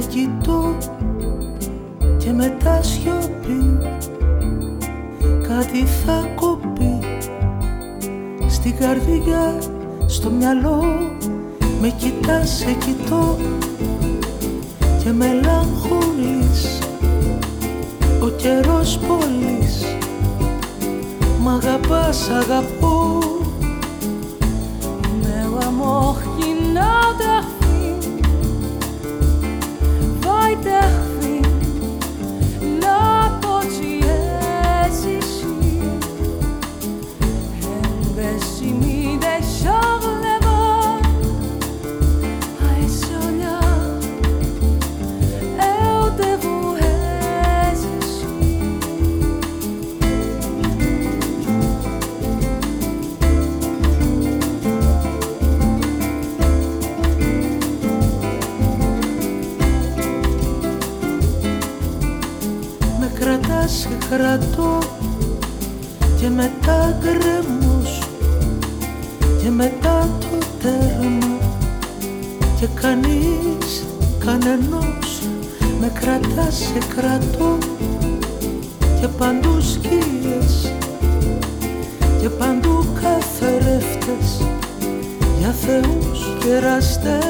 Σε κοιτώ και μετά σιωπή. Κάτι θα κοπεί στην καρδιά, στο μυαλό. Με κοιτάς, σε κοιτώ και μελαγχολείς. Ο καιρός πόλης μ' αγαπάς, αγαπώ. Με amor qui κρατώ κρατά σε κρατώ και παντού σκίες και παντού καθρέφτες για θεούς κεραστές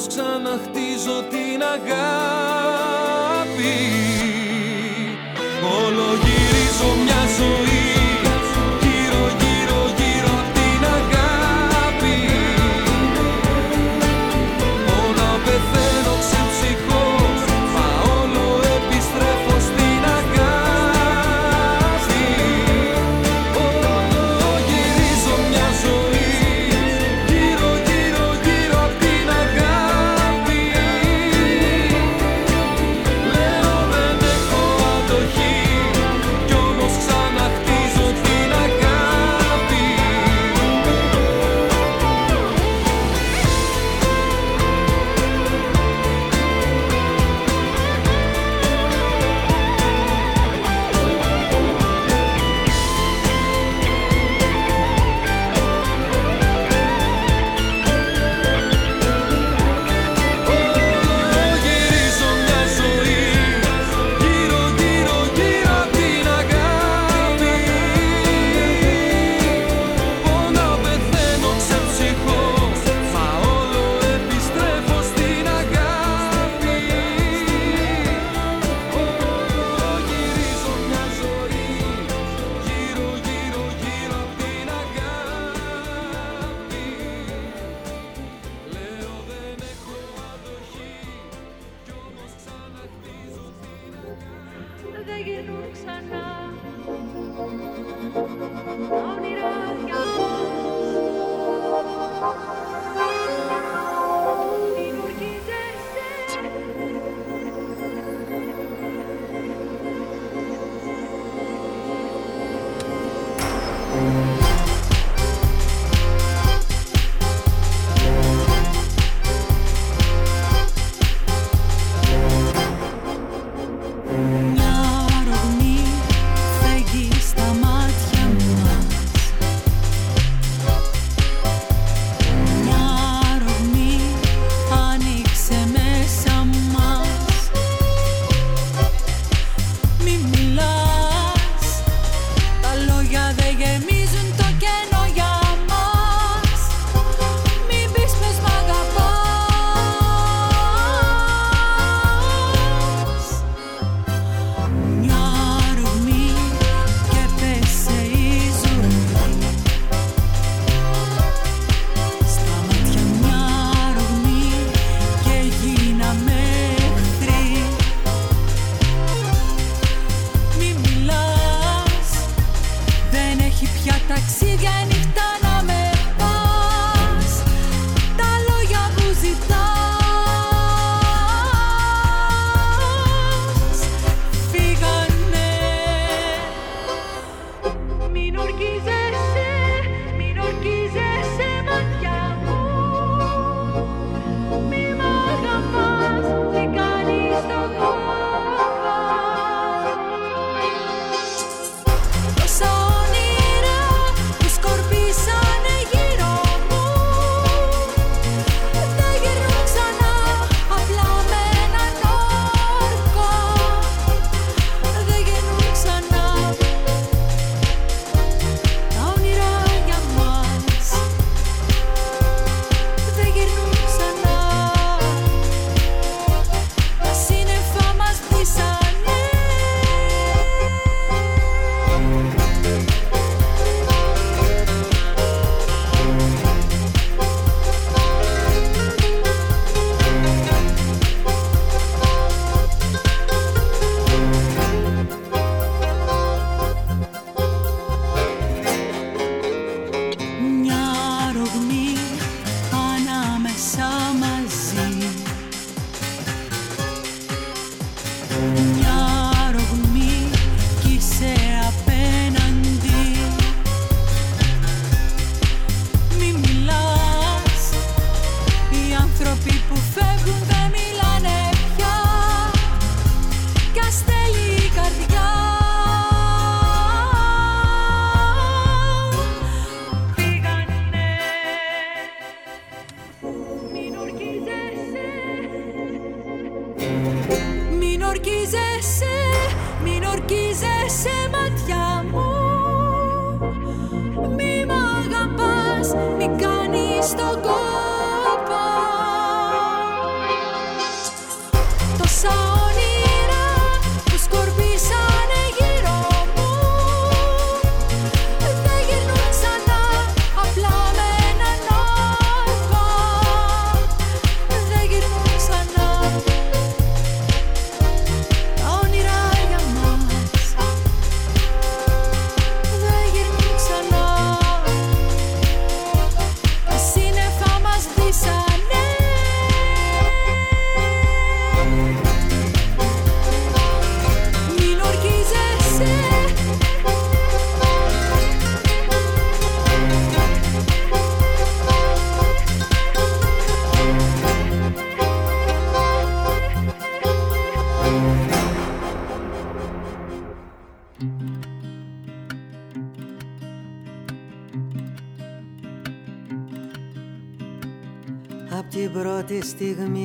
Όμως ξαναχτίζω την αγάπη. Όλο γυρίζω μια ζωή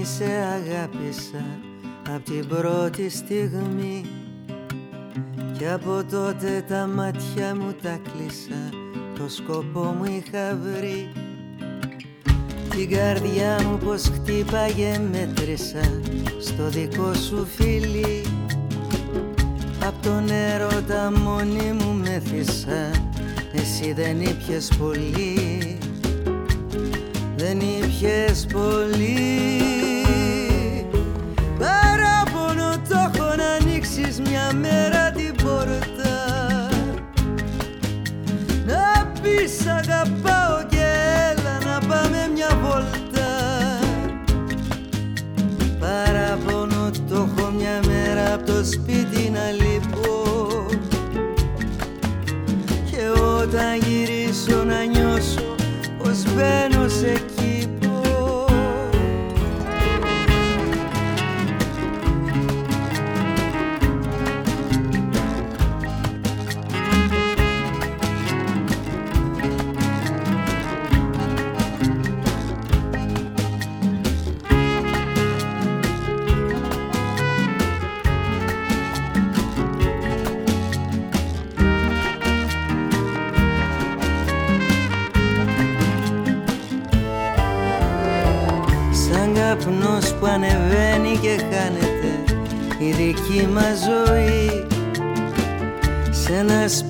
σε αγάπησα Απ' την πρώτη στιγμή. Και από τότε τα μάτια μου τα κλείσα Το σκοπό μου είχα βρει. Την καρδιά μου πως χτύπαγε μέτρησα Στο δικό σου φίλι Απ' τον έρωτα μόνη μου μέθησα Εσύ δεν ήπιες πολύ. Δεν ήπιες πολύ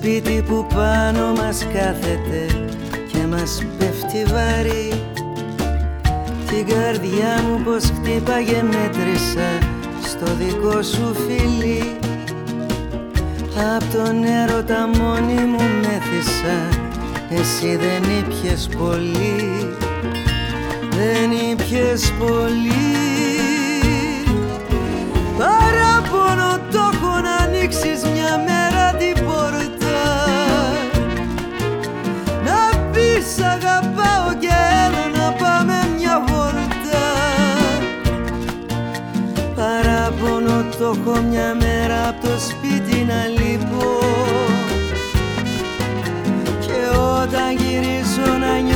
σπίτι που πάνω μας κάθεται και μας πέφτει βαρύ. Την καρδιά μου πως χτύπαγε μέτρησα στο δικό σου φίλι Απ' τον έρωτα μόνη μου μέθησα Εσύ δεν ήπιες πολύ. Δεν ήπιες πολύ. Παράπονο το έχω να ανοίξεις μια μέρα Να πεις αγαπάω και έλα να πάμε μια βόλτα. Παράπονο το έχω μια μέρα από το σπίτι να λείπω. Και όταν γυρίσω να νιώσω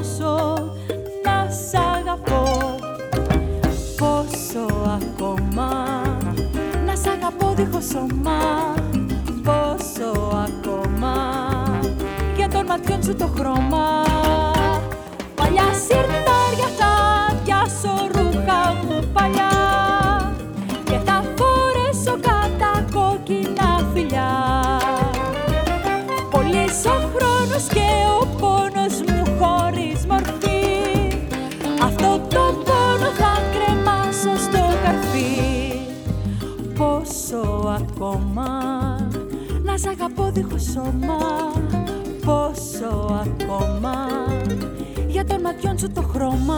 Ξεχάσω να σ' αγαπώ Πόσο ακόμα να σ' αγαπώ δίχως σώμα Πόσο ακόμα για των ματιών σου το χρώμα. Παλιά σιρτάρια δίχως σώμα Πόσο ακόμα. Για τον ματιών σου το χρώμα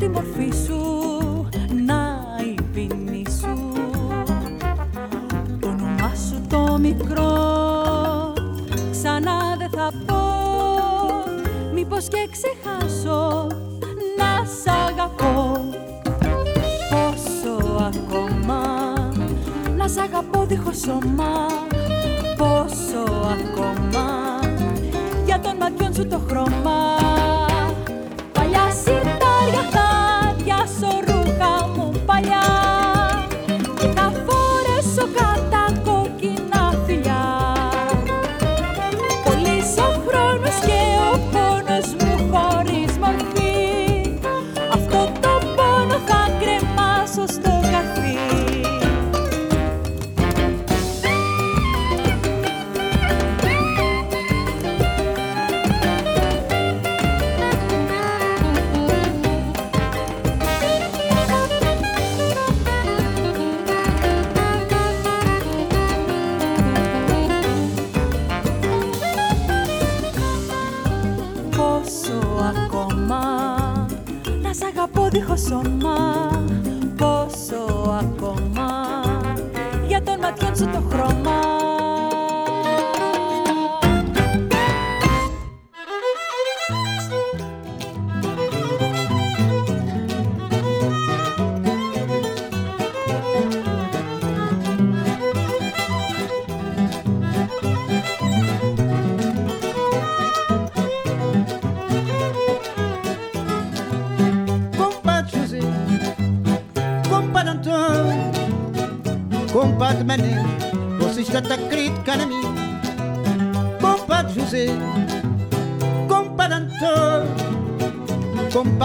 τη μορφή σου Να η ποινή σου. Το όνομά σου το μικρό Ξανά δεν θα πω. Μήπως και ξεχάσω Να σ' αγαπώ. Πόσο ακόμα Να σ' αγαπώ δίχως σώμα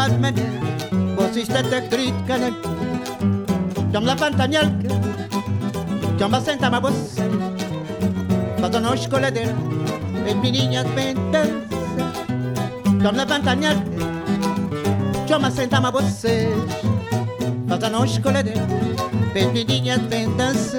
nad mnie, bo sistete kritkanek. Tam la pantanialka, tam la senta ma bossa, fato no escoladera, en mi niña pentas. Tam la pantanialka, tam la senta ma bossa, fato no escoladera, en mi niña pentas.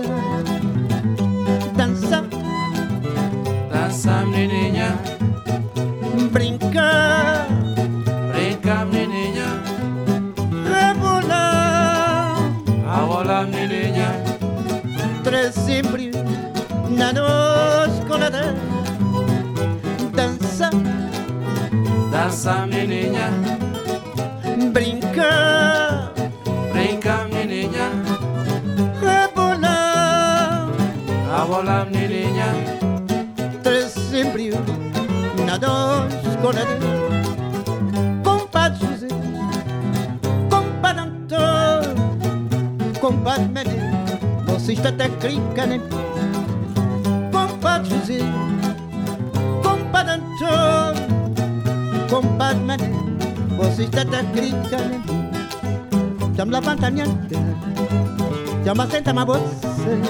Chiama senta ma pozze,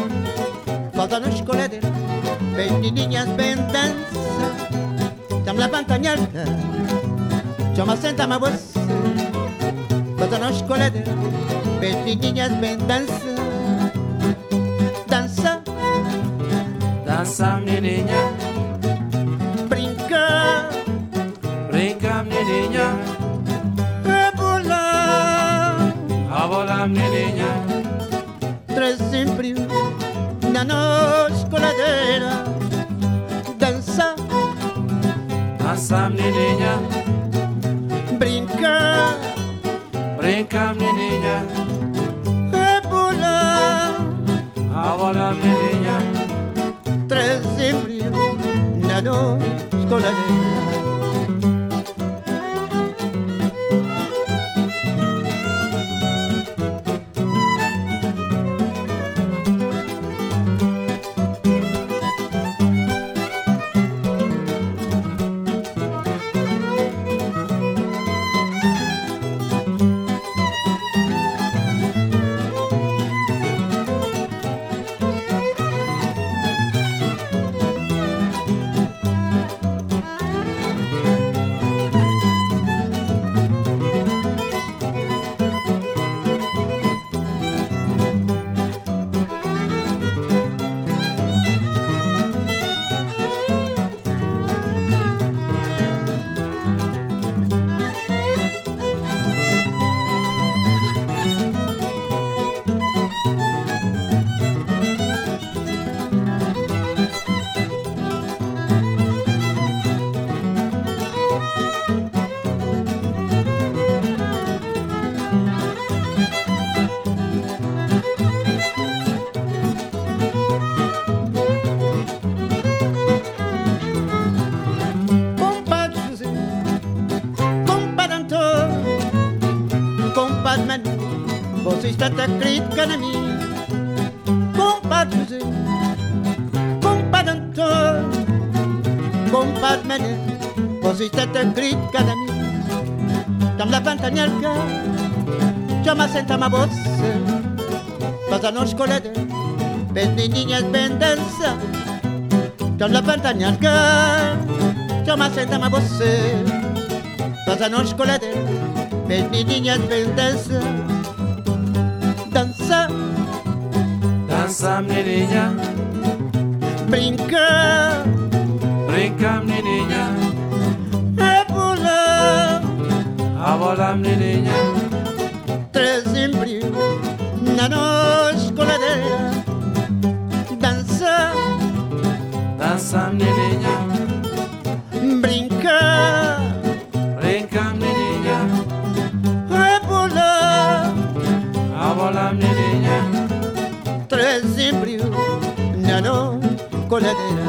cosa non scolete, bendidigna spendenza, chiama la pantagnata, chiama senta ma pozze, cosa non scolete, bendidigna. nielkę Cioma senta ma bossy Bazaną szkoledy Będę ninia zbędensa Ciom la pantanianka Cioma senta ma bossy Bazaną szkoledy Będę ninia zbędensa Dansa Dansa mi niña, brinca, brinca mi niña. Abordar mi niña. Tres siempre una noche coladera. Danza, danza mi niña. Brinca, brinca mi niña. A volar, a volar mi niña. Tres siempre una noche coladera.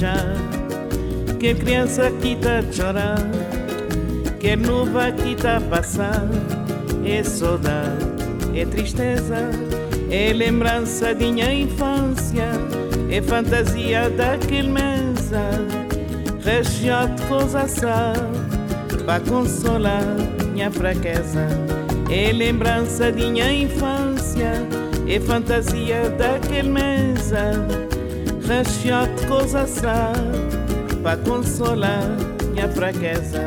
Tá a criança que tá a chorar, quer nuvem que tá passar. É saudade, é tristeza, é lembrança de minha infância, é fantasia daquele mesa, de coisa sal, para consolar minha fraqueza. É lembrança de minha infância, é fantasia daquele mesa recheado coisa sá para consolar minha fraqueza.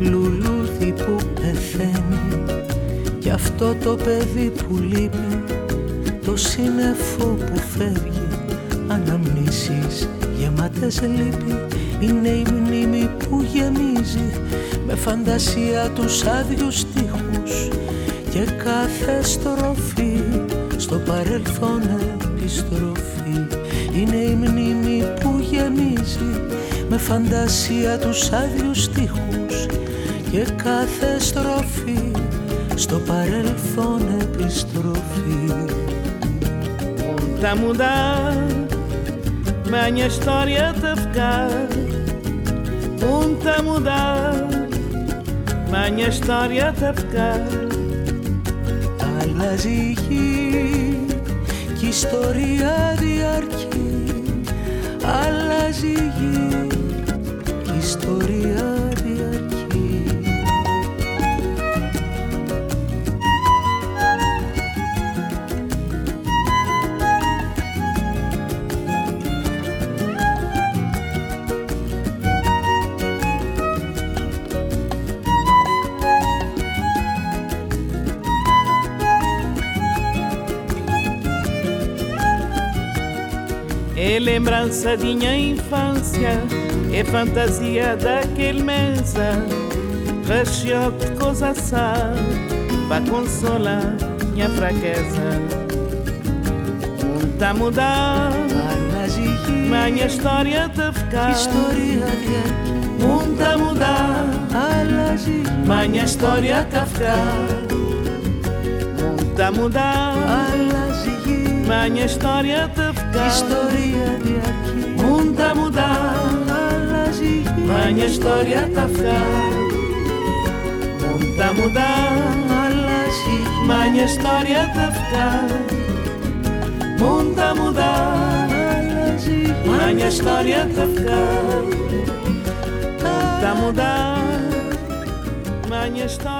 Λουλούδι που πεθαίνει Κι αυτό το παιδί που λείπει Το σύννεφο που φεύγει Αναμνήσεις γεμάτες λύπη Είναι η μνήμη που γεμίζει Με φαντασία τους άδειους στίχους Και κάθε στροφή Στο παρελθόν επιστροφή Είναι η μνήμη που γεμίζει με φαντασία τους άδειους στίχους και κάθε στροφή στο παρελθόν επιστροφή. Tá mudar, mas minha história tá ficar. Um tá mudar, mas minha história tá ficar. Αλλάζει η γη και η ιστορία διαρκεί Αλλάζει η γη και η ιστορία É lembrança de minha infância, é fantasia daquele mesa, recheado de coisa sal, para consolar minha fraqueza. Mundo tá a mudar, Αλλάζει η γη mas minha história tá a και η ficar. ιστορία διαρκεί Mundo tá a mudar, Αλλάζει η γη mas minha história tá a ficar. Mundo Muda, mudar, αλλάζει γη Μα μια história te Κι ficar Ιστορία, μοντά μου, τα. Μαν, η ιστορία τα φκά. Μοντά μου, τα. Μαν, η ιστορία τα φκά. Μοντά μου, τα. Μαν, ιστορία τα φκά. Μοντά μου, τα. Ιστορία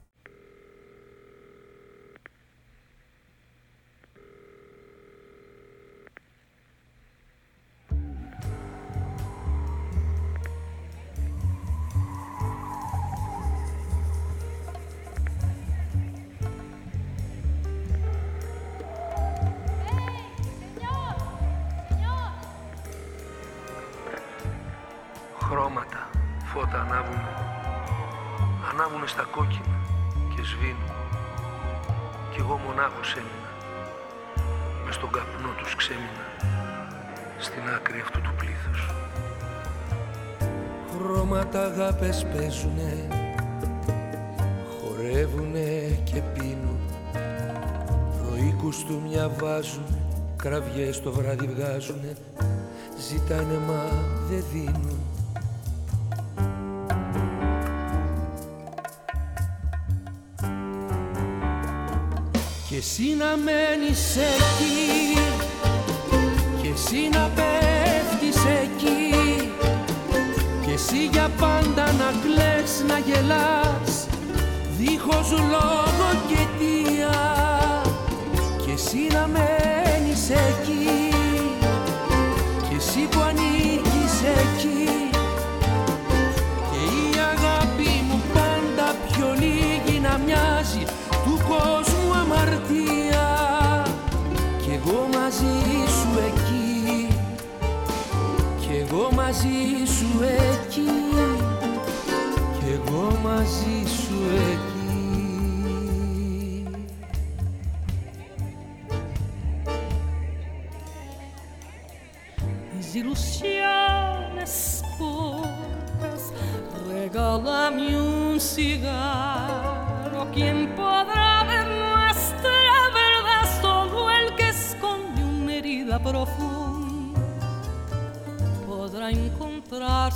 Ζητάνε μα δεν δίνουν. Και εσύ να μένεις εκεί Και εσύ να πέφτεις εκεί Και εσύ για πάντα να κλαις, να γελάς Δίχως λόγο μαζί σου εκεί Κι εγώ μαζί σου εκεί Desilusiones pocas, regálame un cigarro. ¿Quién podrá ver nuestra verdad? Solo el que esconde una herida profunda para encontrar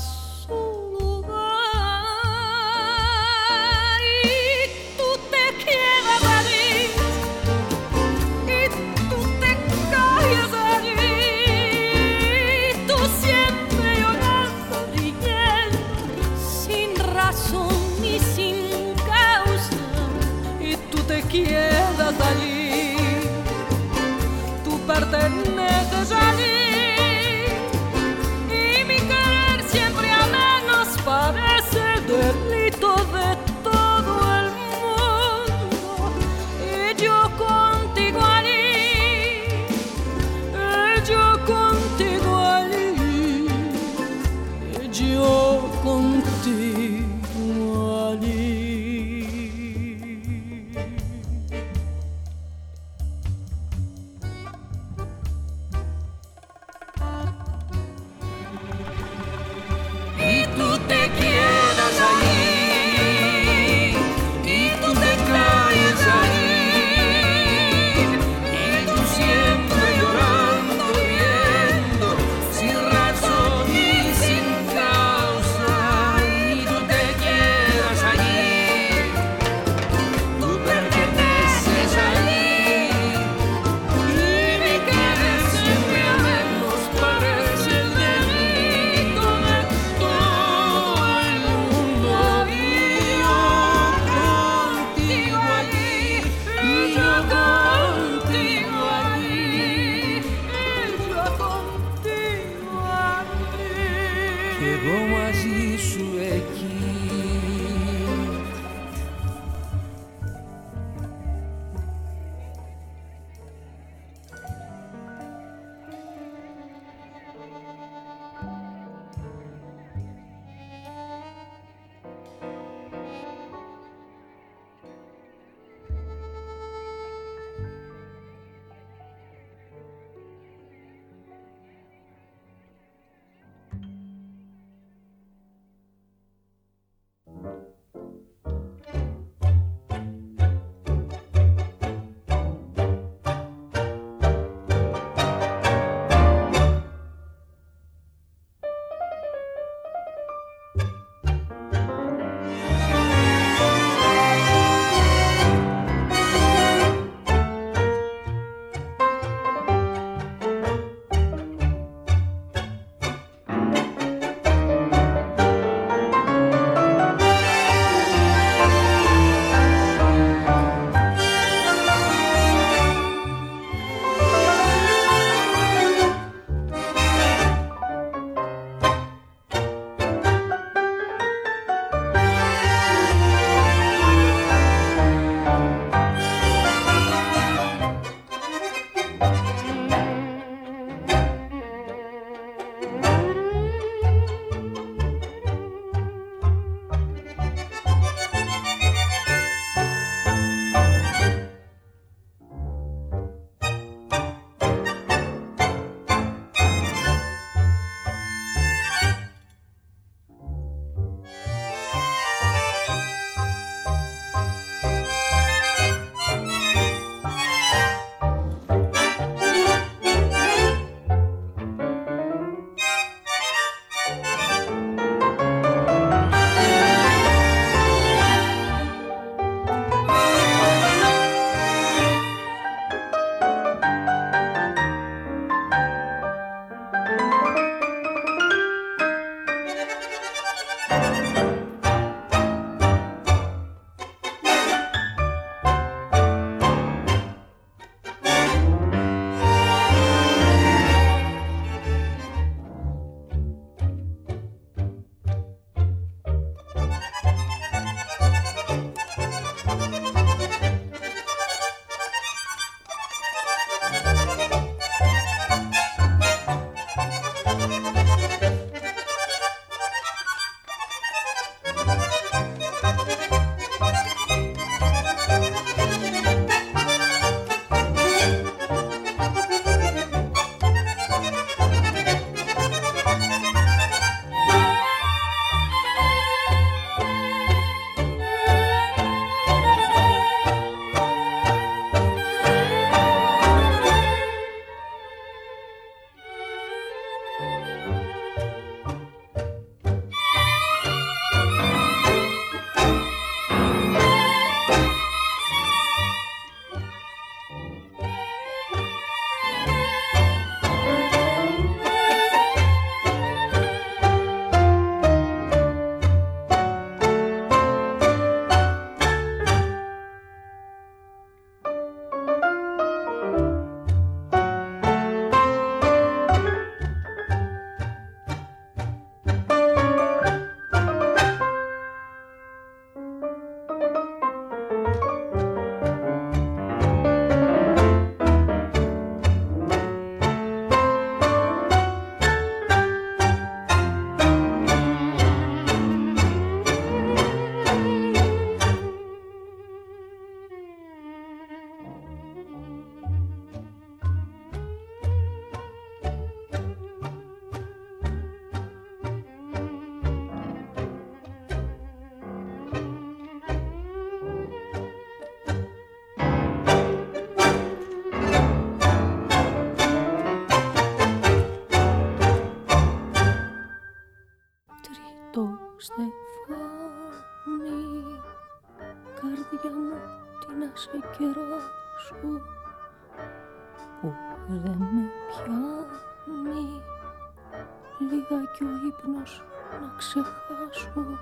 λίγα κι ο ύπνος να ξεχάσω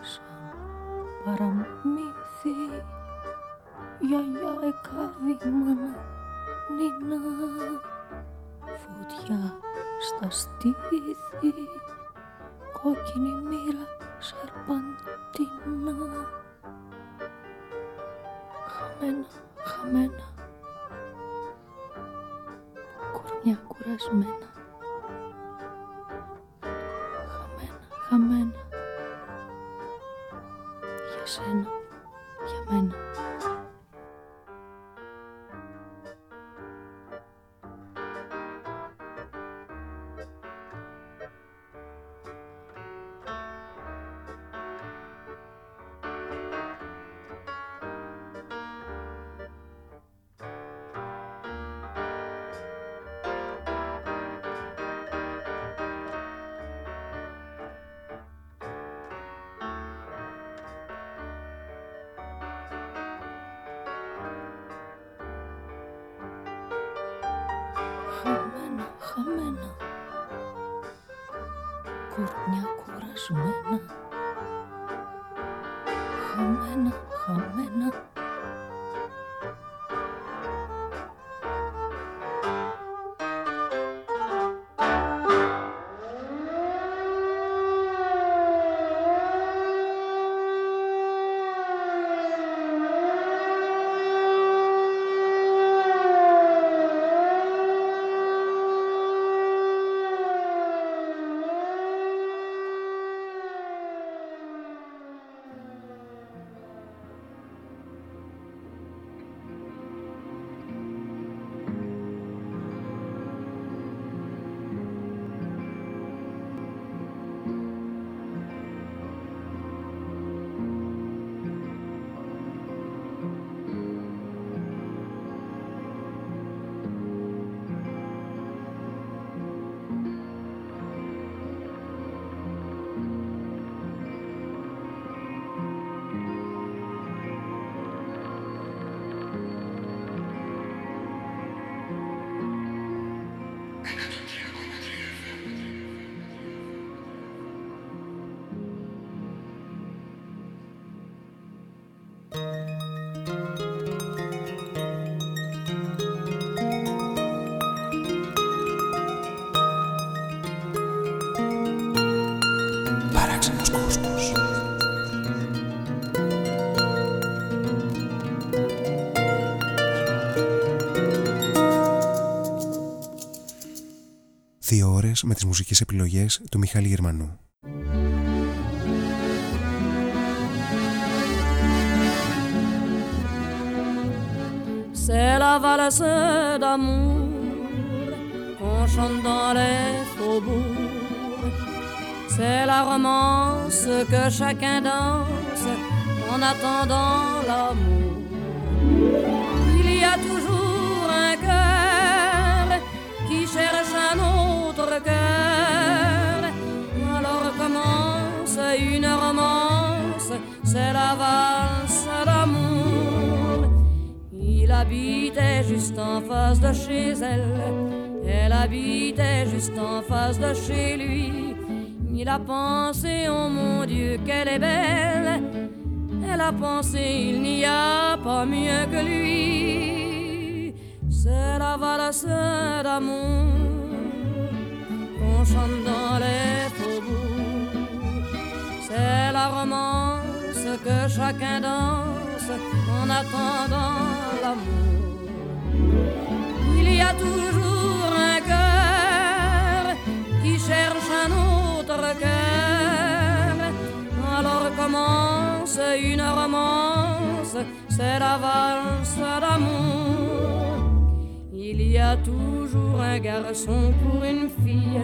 σαν παραμύθι. Γιαγιά εκάβη μάνα νίνα φωτιά στα στήθη κόκκινη μοίρα σαρπαντίνα. Χαμένα, χαμένα κορμιά κουρασμένα για ώρες με τις μουσικές επιλογές του Μιχάλη Γερμανού. C'est la valse d'amour qu'on chante dans les faubourgs. C'est la romance que chacun danse en attendant l'amour. Une romance, c'est la valse d'amour. Il habitait juste en face de chez elle, elle habitait juste en face de chez lui. Il a pensé, oh mon Dieu, qu'elle est belle. Elle a pensé, il n'y a pas mieux que lui. C'est la valse d'amour qu'on chante dans les romance que chacun danse en attendant l'amour. Il y a toujours un cœur qui cherche un autre cœur. Alors commence une romance, c'est la valse d'amour. Il y a toujours un garçon pour une fille,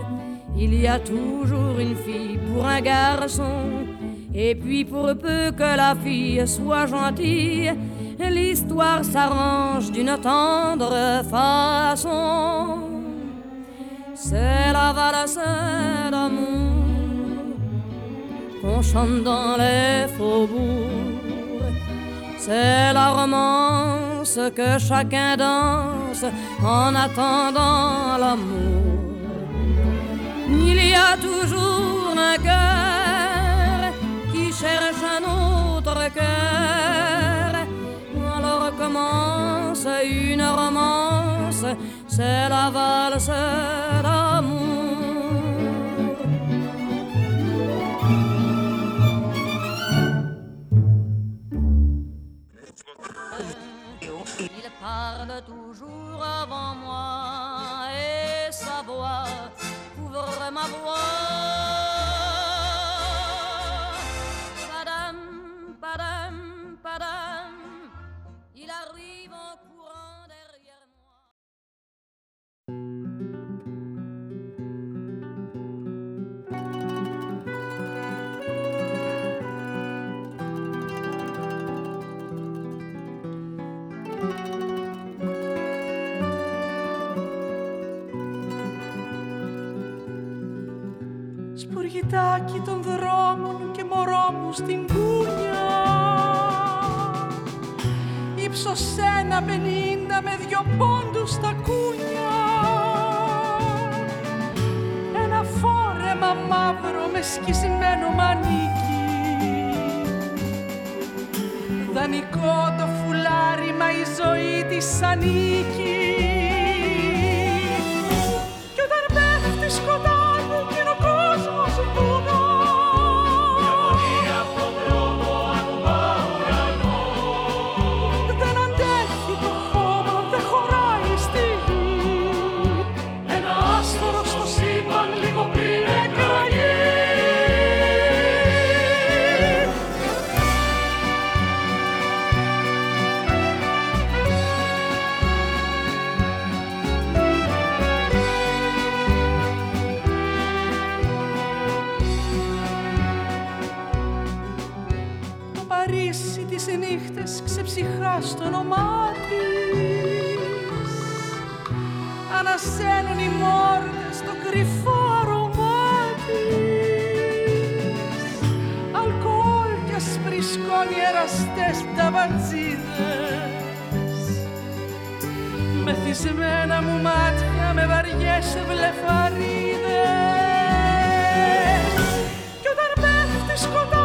il y a toujours une fille pour un garçon. Et puis pour peu que la fille soit gentille, l'histoire s'arrange d'une tendre façon. C'est la valse d'amour qu'on chante dans les faubourgs. C'est la romance que chacun danse en attendant l'amour. Il y a toujours un cœur cherche un autre cœur. Alors commence une romance, c'est la valse d'amour. Il parle toujours avant moi et sa voix couvre ma voix. Σπουργητάκι των δρόμων και μωρό μου στην κούνια. Ήψος ένα πενήντα με δυο πόντους στα κούνια. Ένα φόρεμα μαύρο με σκισμένο μανίκι. Δανεικό το φουλάρι μα η ζωή της ανήκει Ανασένουν οι μόρτες το κρυφό αρωμά της Αλκοόλ και σπρισκόνι εραστές ταβατζίδες Μεθυσμένα μου μάτια με βαριές βλεφαρίδες. Κι όταν πέφτει σκοτάδι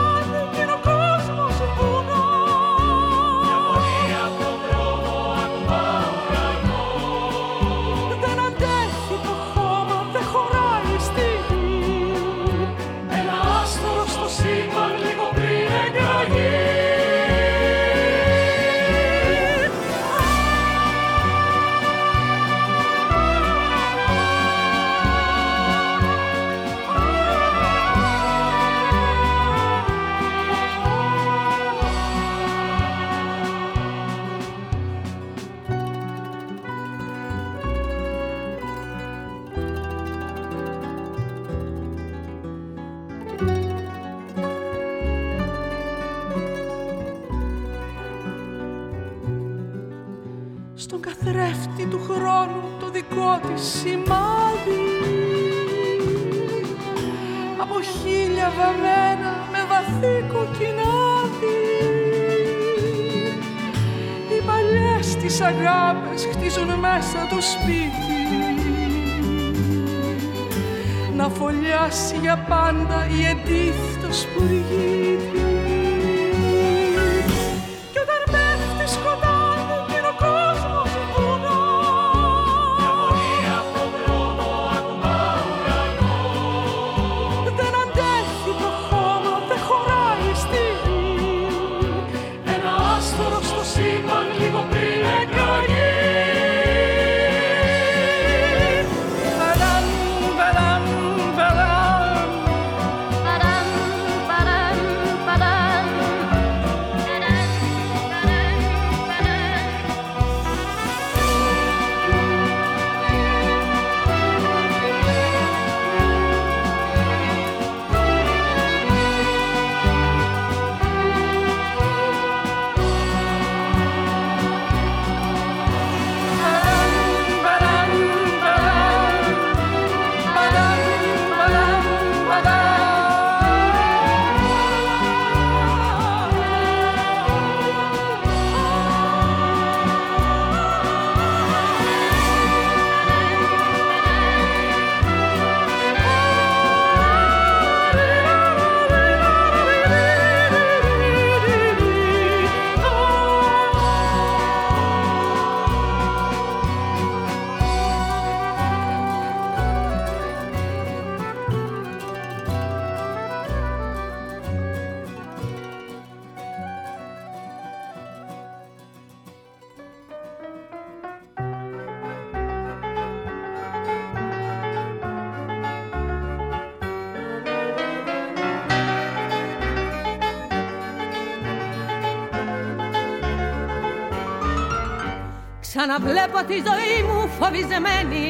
Ξαναβλέπω τη ζωή μου φοβισμένη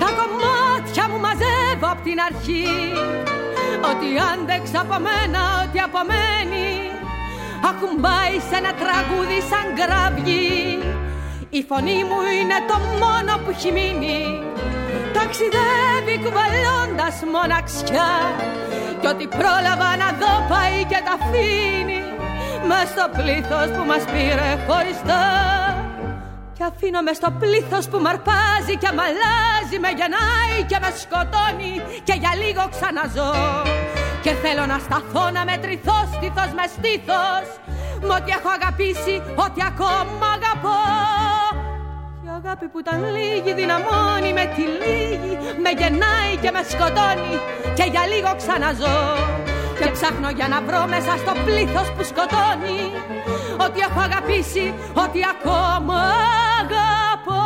Τα κομμάτια μου μαζεύω απ' την αρχή. Ότι άντεξα από μένα, ότι απομένει. Ακουμπάει σε ένα τραγούδι σαν γραβγή Η φωνή μου είναι το μόνο που έχει μείνει. Ταξιδεύει κουβαλώντας μοναξιά. Κι ό,τι πρόλαβα να δω πάει και τα αφήνει. Μες στο πλήθος που μας πήρε χωριστά Κι αφήνω με στο πλήθος που μ' αρπάζει και μ' αλλάζει Με γεννάει και με σκοτώνει και για λίγο ξαναζώ. Και θέλω να σταθώ να μετρηθώ στήθος με στήθος Μ' ό,τι έχω αγαπήσει, ό,τι ακόμα αγαπώ. Η αγάπη που ήταν λίγη δυναμώνει με τη λίγη Με γεννάει και με σκοτώνει και για λίγο ξαναζώ Και ψάχνω για να βρω μέσα στο πλήθος που σκοτώνει Ότι έχω αγαπήσει, ότι ακόμα αγαπώ.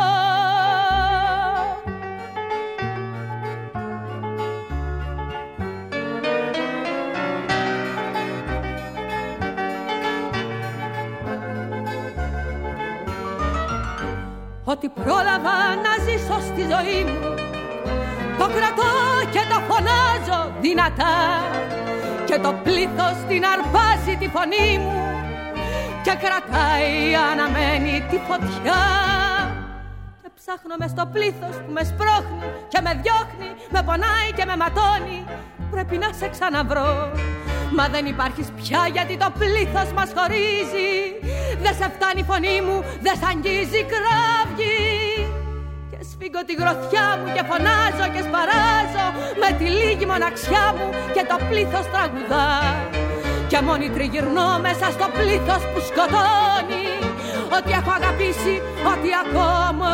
Ότι πρόλαβα να ζήσω στη ζωή μου Το κρατώ και το φωνάζω δυνατά Και το πλήθος την αρπάζει τη φωνή μου Και κρατάει αναμένη τη φωτιά. Και ψάχνω μες στο πλήθος που με σπρώχνει Και με διώχνει, με πονάει και με ματώνει. Πρέπει να σε ξαναβρω Μα δεν υπάρχεις πια γιατί το πλήθος μας χωρίζει. Δεν σε φτάνει η φωνή μου, δεν σ' αγγίζει κραυγή. Και σφίγγω τη γροθιά μου και φωνάζω και σπαράζω Με τη λίγη μοναξιά μου και το πλήθος τραγουδά Και μόνη τριγυρνώ μέσα στο πλήθος που σκοτώνει Ότι έχω αγαπήσει, ότι ακόμα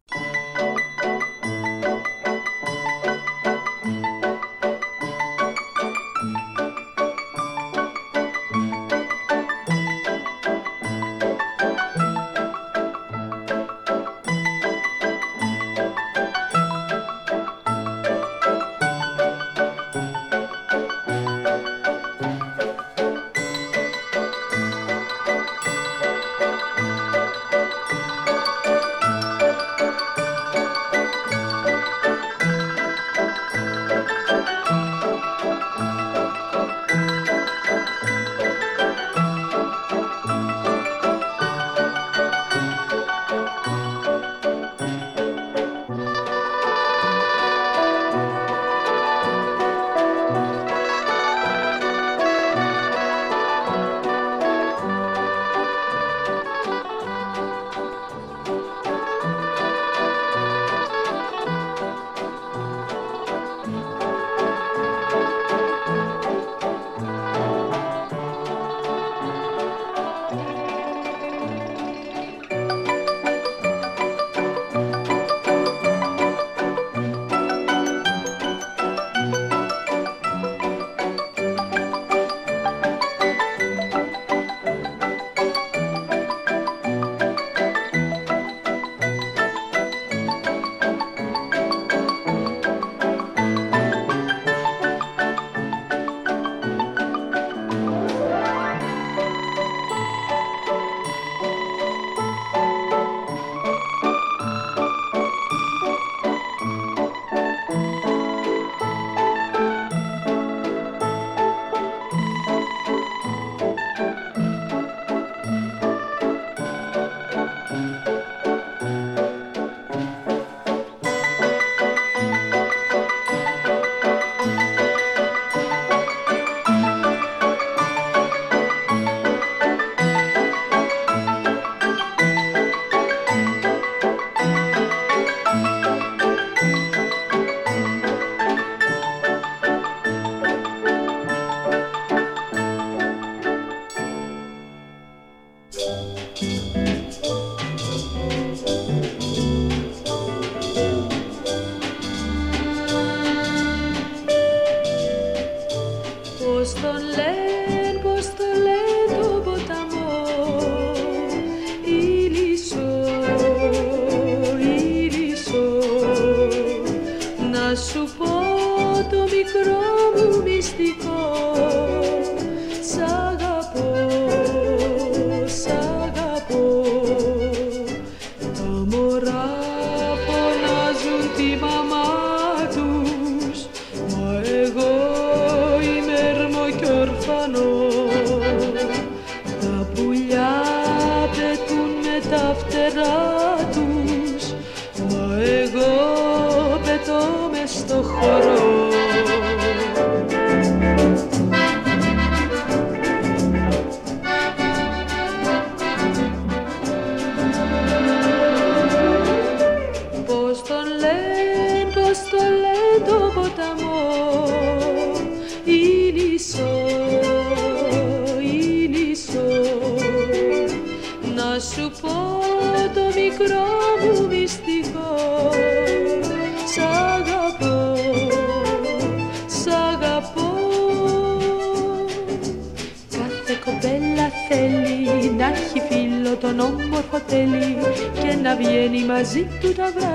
tout à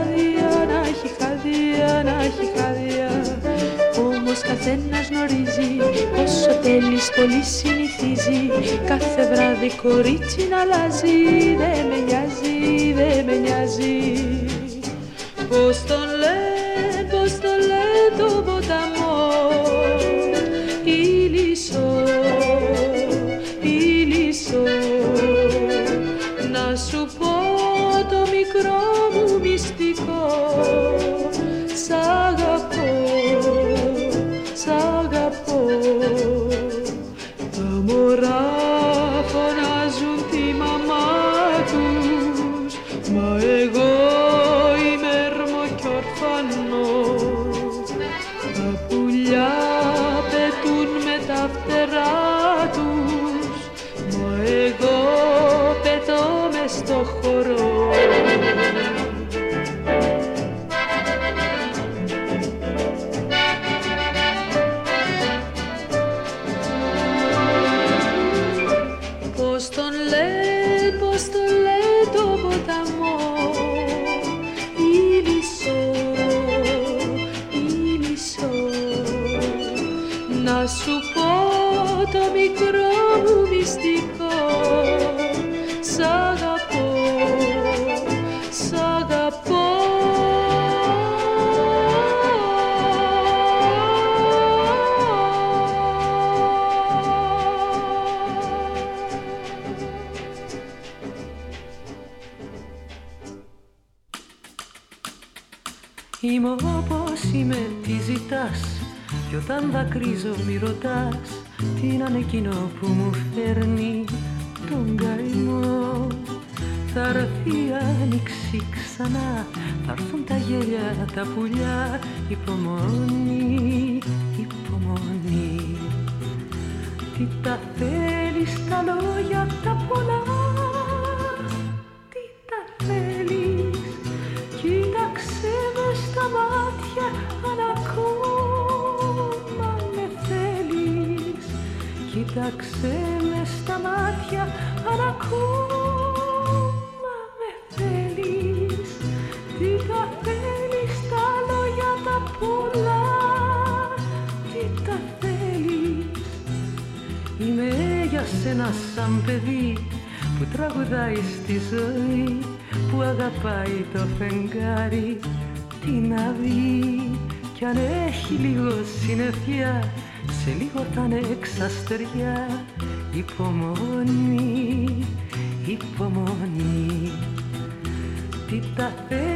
κρίζω μη ρωτάς Τι είναι εκείνο που μου φέρνει τον καημό. Θα έρθει η άνοιξη ξανά Θα έρθουν τα γέλια, τα πουλιά, υπομονή. στη ζωή που αγαπάει το φεγγάρι τι να δει. Κι αν έχει λίγο συννεφιά σε λίγο θα είναι εξαστεριά. Υπομονή, υπομονή. Τι τα θέλει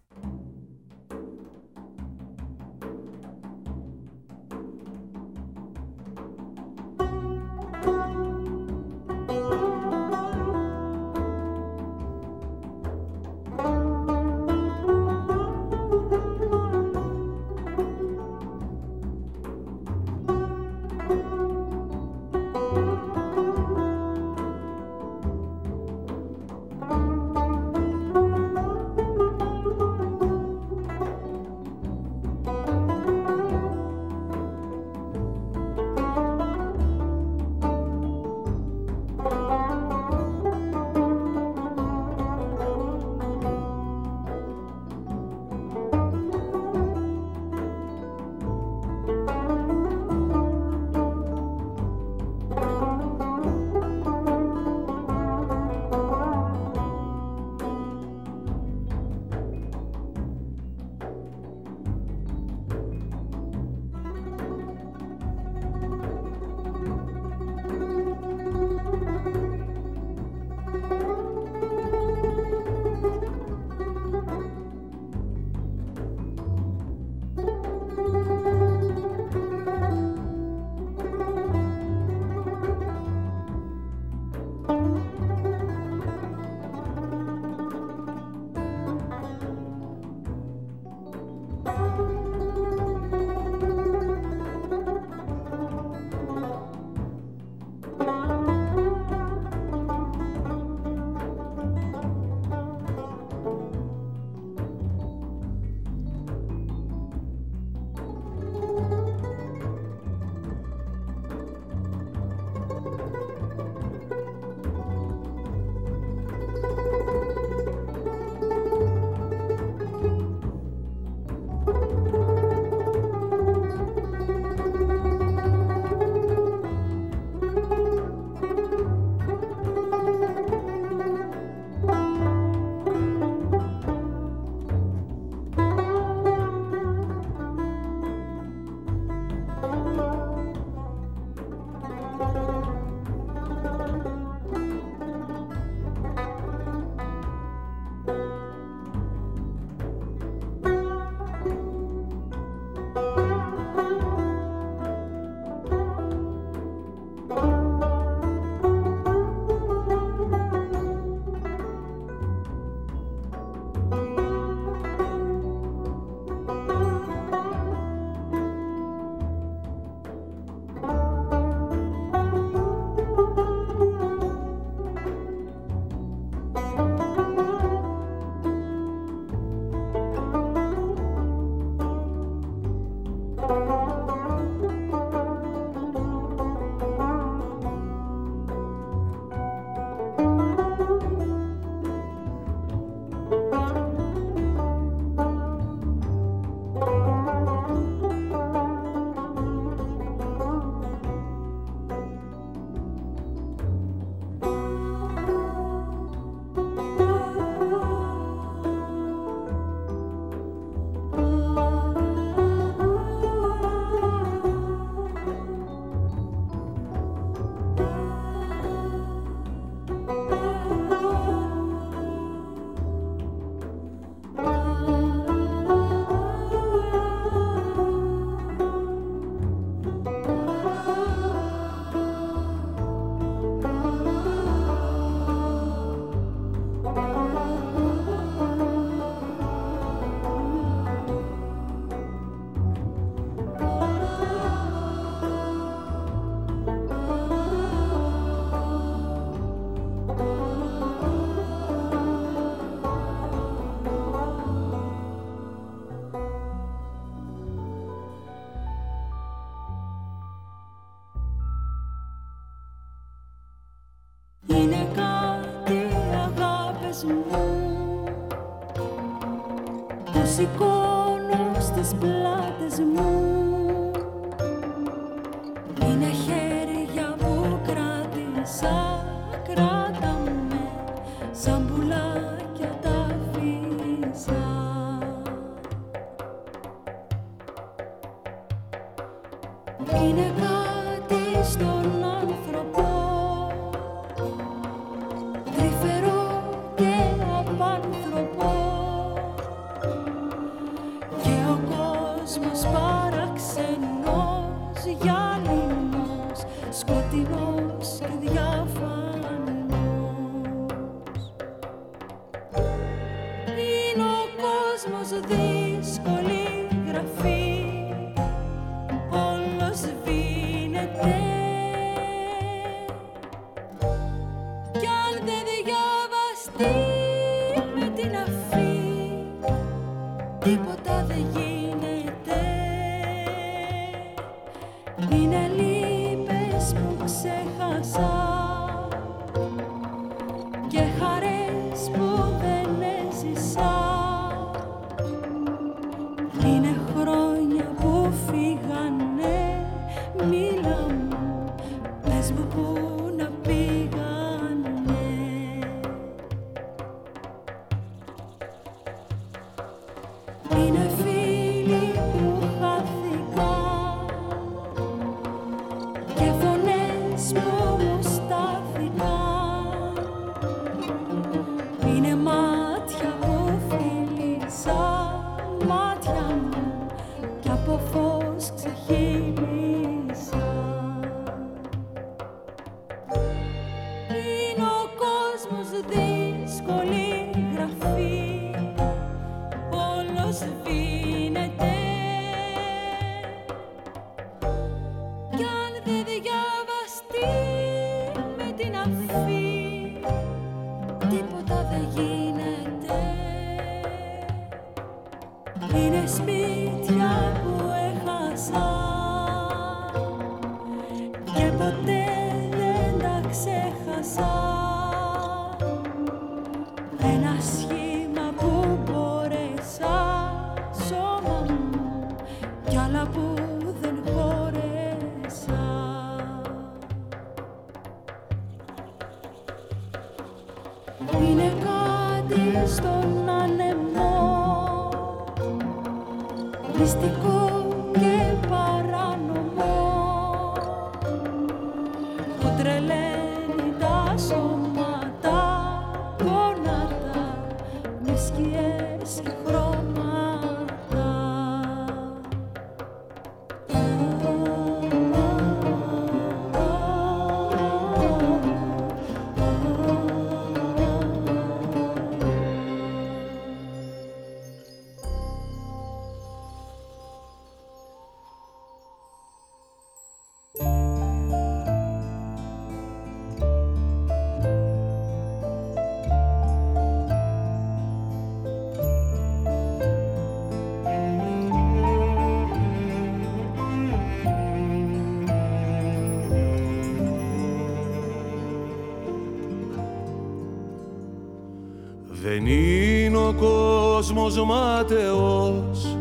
ο κόσμος μάταιος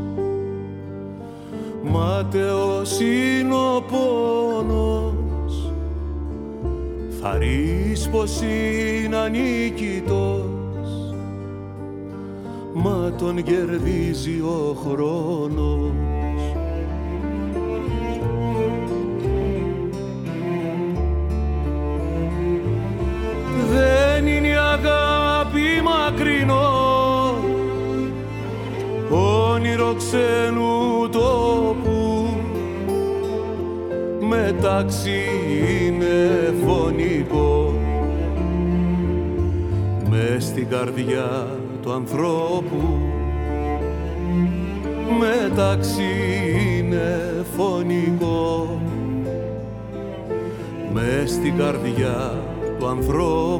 μάταιος είναι ο πόνος. Θαρείς πως είναι ανίκητος. Μα τον κερδίζει ο χρόνος. ξένου τόπου μεταξύ είναι φωνικό. Με στην καρδιά του ανθρώπου μεταξύ είναι φωνικό. Με στην καρδιά του ανθρώπου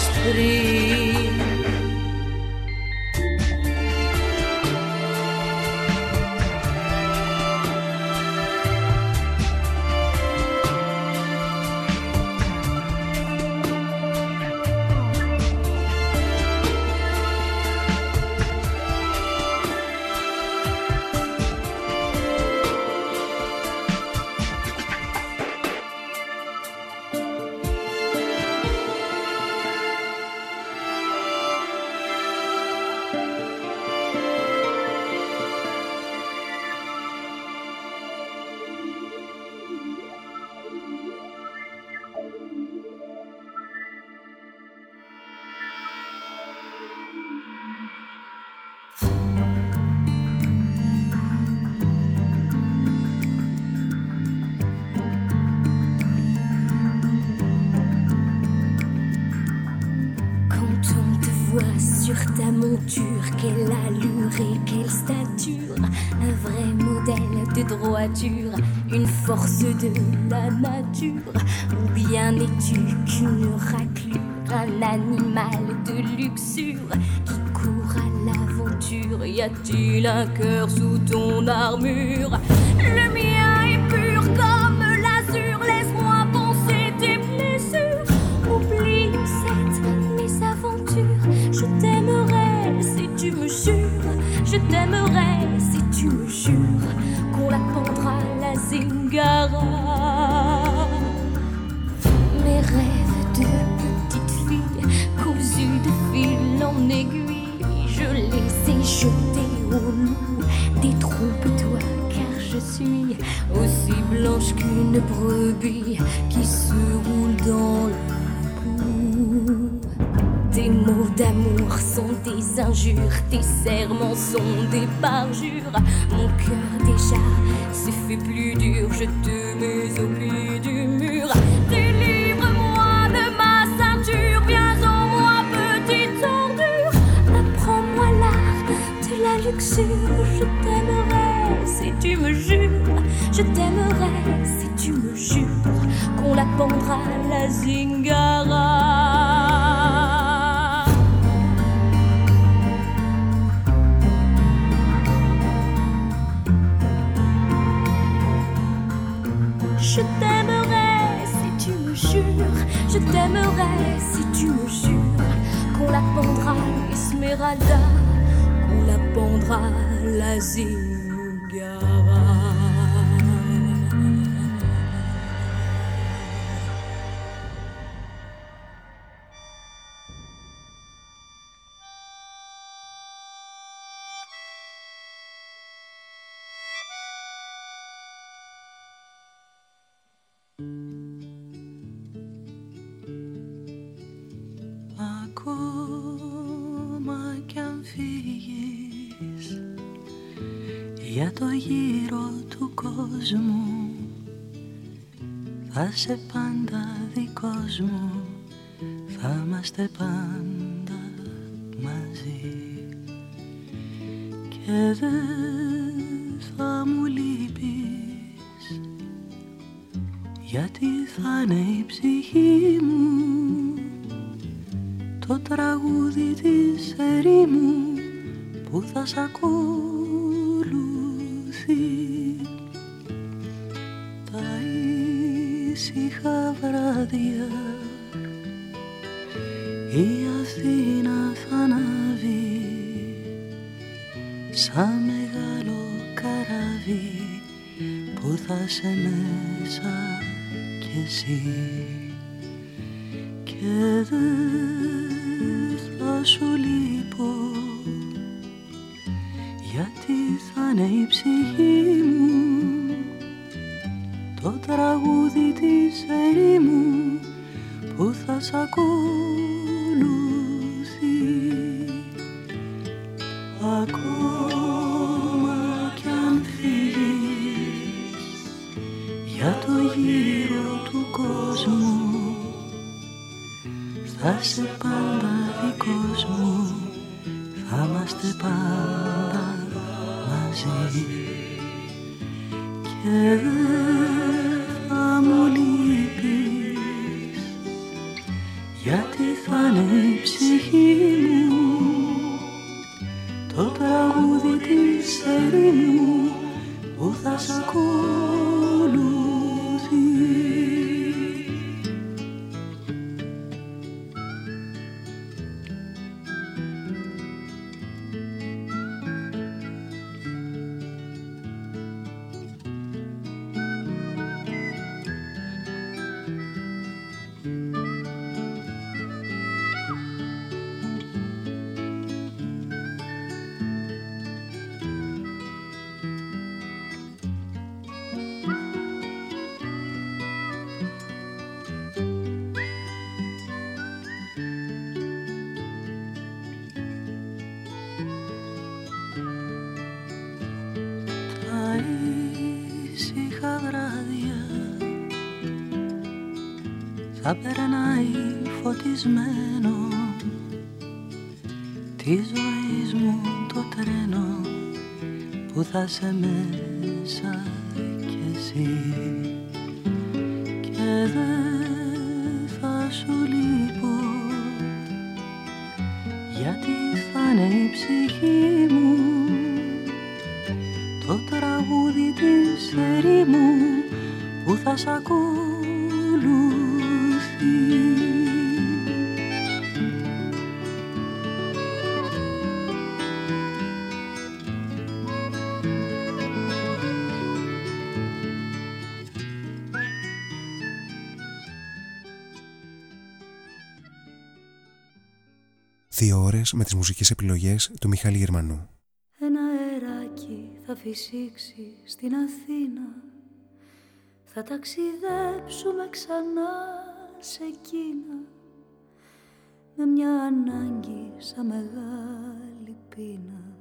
nostri. Ou bien es-tu qu'une raclure, un animal de luxure qui court à l'aventure? Y a-t-il un cœur sous ton armure? Aiguille, je les ai jetés au loup. Détrompe-toi, car je suis aussi blanche qu'une brebis qui se roule dans le tes mots d'amour sont des injures, tes serments sont des parjures. Mon cœur déjà s'est fait plus dur, je te mets au pied du je t'aimerai si tu me jures. Je t'aimerai si tu me jures qu'on la pendra la zingara. rendra l'asile. Θα σε πάντα δικός μου. Θα είμαστε πάντα μαζί. Και δεν θα μου λείπεις. Γιατί θα είναι η ψυχή μου. Στο τραγούδι της ερήμου που θα σ' ακολουθεί βράδια η Αθήνα θα αναβεί σαν μεγάλο καράβι που θα σε μέσα κι εσύ που ώρες με τις μουσικές επιλογές του Μιχάλη Γερμανού. Ένα αεράκι θα φυσήξει στην Αθήνα. Θα ταξιδέψουμε ξανά σε Κίνα. Με μια ανάγκη σαν μεγάλη πείνα.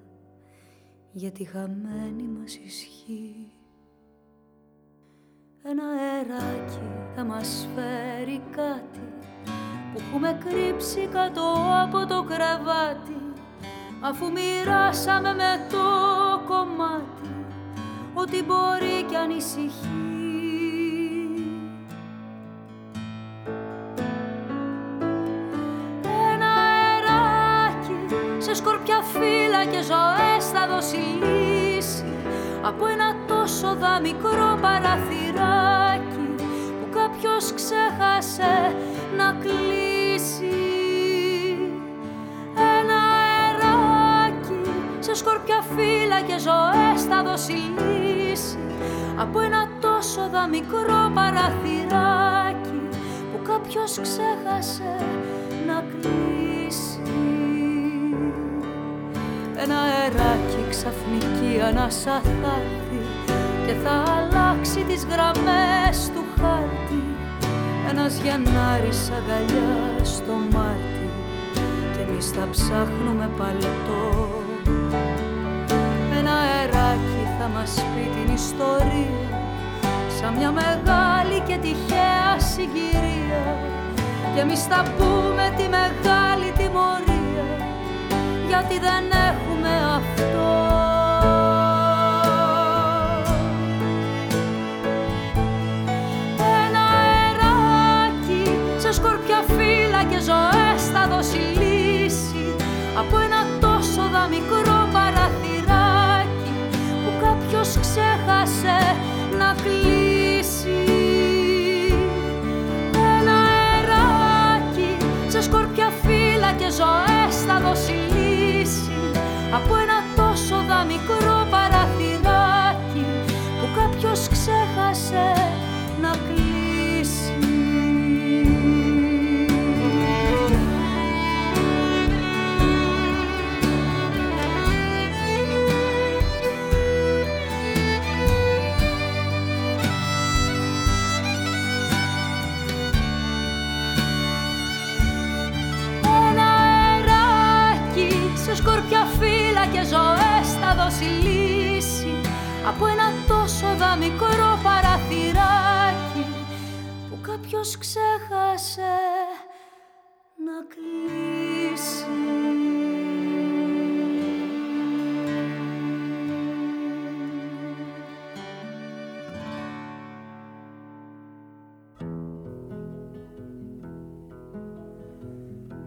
Για τη χαμένη μας ισχύ. Ένα αεράκι θα μας φέρει κάτι. Που έχουμε κρύψει κάτω από το κρεβάτι Αφού μοιράσαμε με το κομμάτι Ό,τι μπορεί κι ανησυχεί Ένα αεράκι σε σκορπιά φύλλα και ζωές θα δώσει λύση Από ένα τόσο δα μικρό παραθυράκι Που κάποιος ξέχασε να κλείσει Ένα αεράκι σε σκορπιά φύλλα και ζωές θα δώσει λύση Από ένα τόσο δα μικρό παραθυράκι Που κάποιος ξέχασε να κλείσει. Ένα αεράκι ξαφνική ανάσα θα έρθει Και θα αλλάξει τις γραμμές του χάρτη Ένας Γενάρης αγκαλιά στο Μάρτι Και εμείς θα ψάχνουμε παλτό Ένα αεράκι θα μας πει την ιστορία Σαν μια μεγάλη και τυχαία συγκυρία. Και εμείς θα πούμε τη μεγάλη τιμωρία Γιατί δεν έχουμε αυτό μικρό παραθυράκι που κάποιος ξέχασε να κλείσει. Ένα αεράκι σε σκορπιά φύλλα και ζωές θα δώσει λύση. Από ένα τόσο μικρό παραθυράκι που κάποιος ξέχασε δώσει λύση από ένα τόσο μικρό παραθυράκι που κάποιος ξέχασε να κλείσει.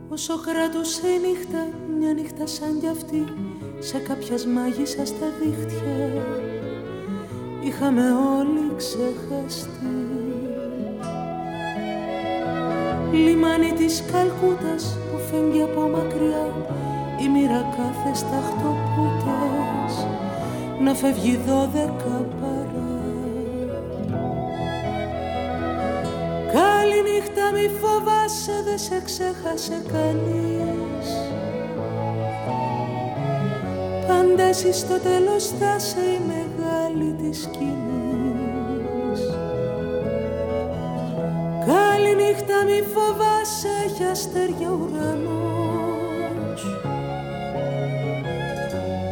Όσο κράτουσε η νύχτα, μια νύχτα σαν κι αυτή Σε κάποιας μάγισσα στα δίχτυα. Είχαμε όλοι ξεχαστεί. Λιμάνι της Καλκούτας που φεύγει από μακριά. Η μοίρα κάθε σταχτοπούτας Να φεύγει δώδεκα παρά. Καληνύχτα μη φοβάσαι δεν σε ξέχασε κανείς Πάντα εσύ στο τέλος θα σε η μεγάλη της σκηνής. Καληνύχτα μη φοβάσαι έχει αστέρια ουρανός.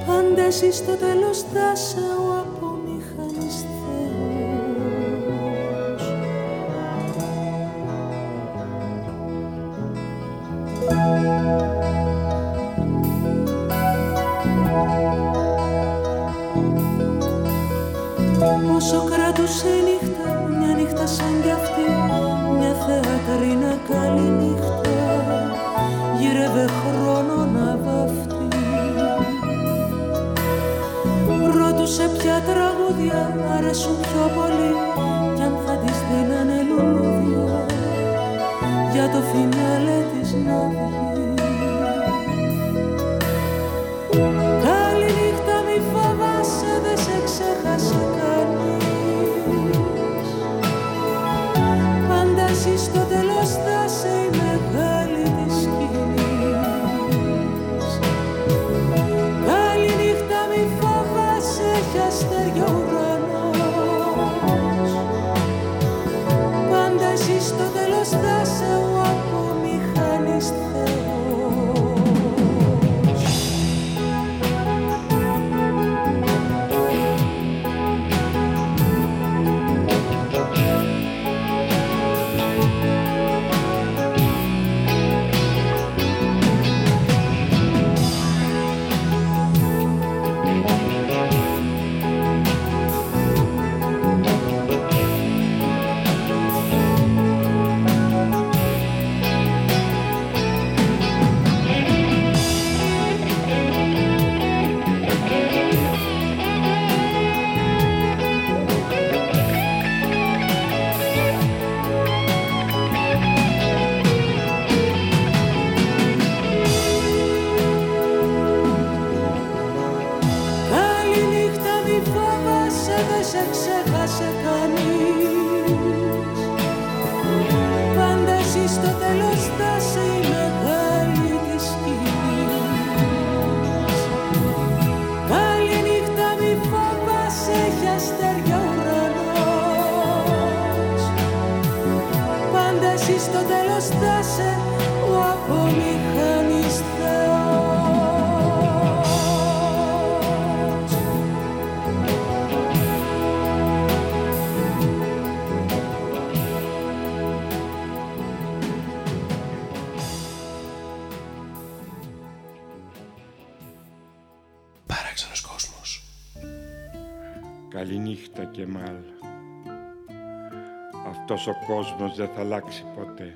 Πάντα εσύ στο τέλος θα σε ο θεατρίνα καλή νύχτα Γύρευε χρόνο να βαφτεί. Ρώτουσε ποια τραγούδια αρέσουν πιο πολύ Κι αν θα της δίνανε λουλούδια Για το φινάλε της να ο κόσμος δεν θα αλλάξει ποτέ.